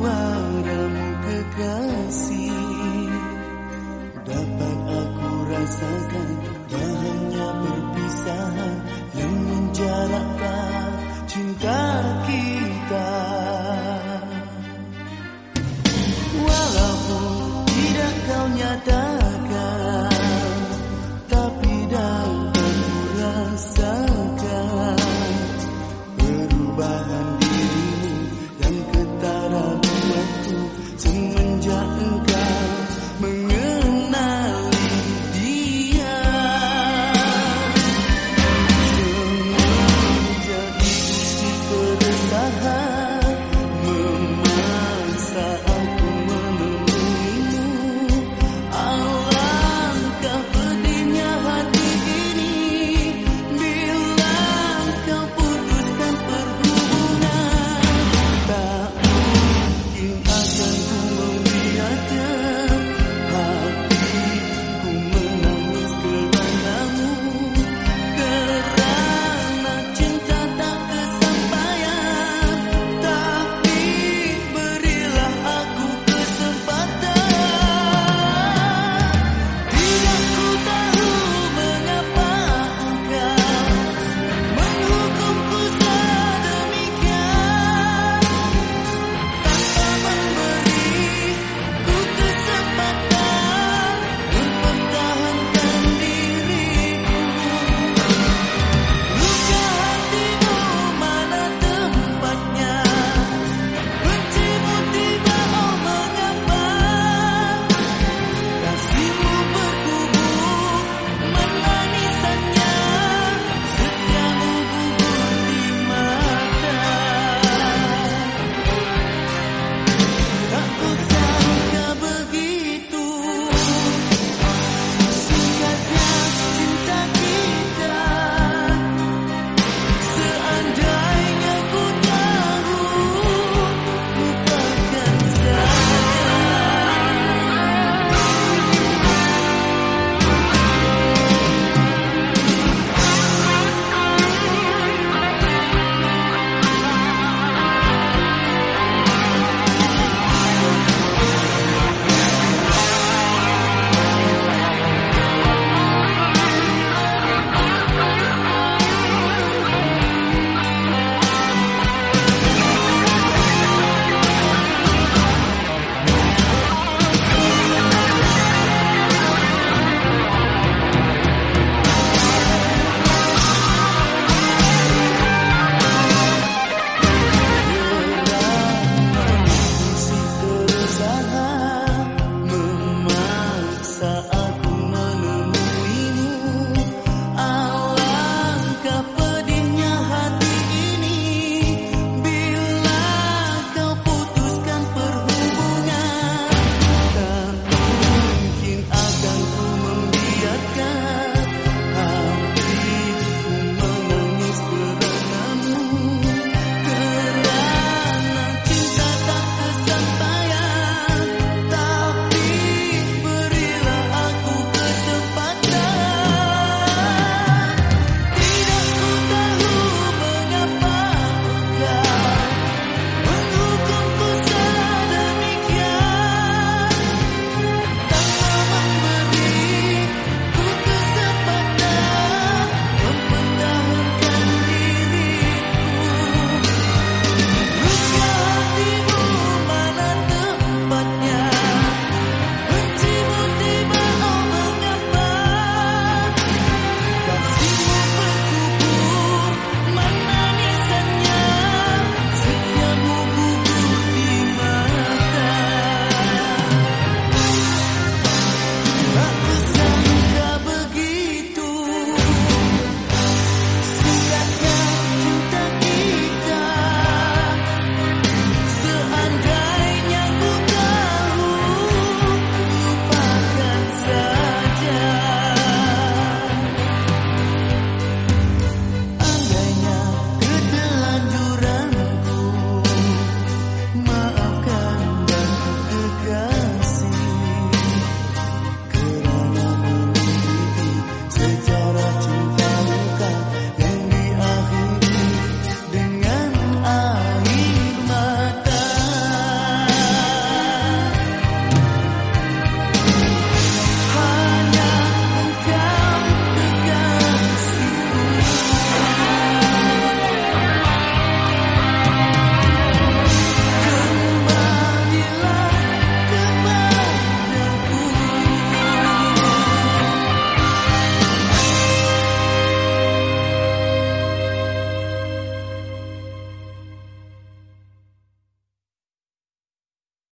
suaramu kekasih. Dapat aku rasakan Bahannya hanya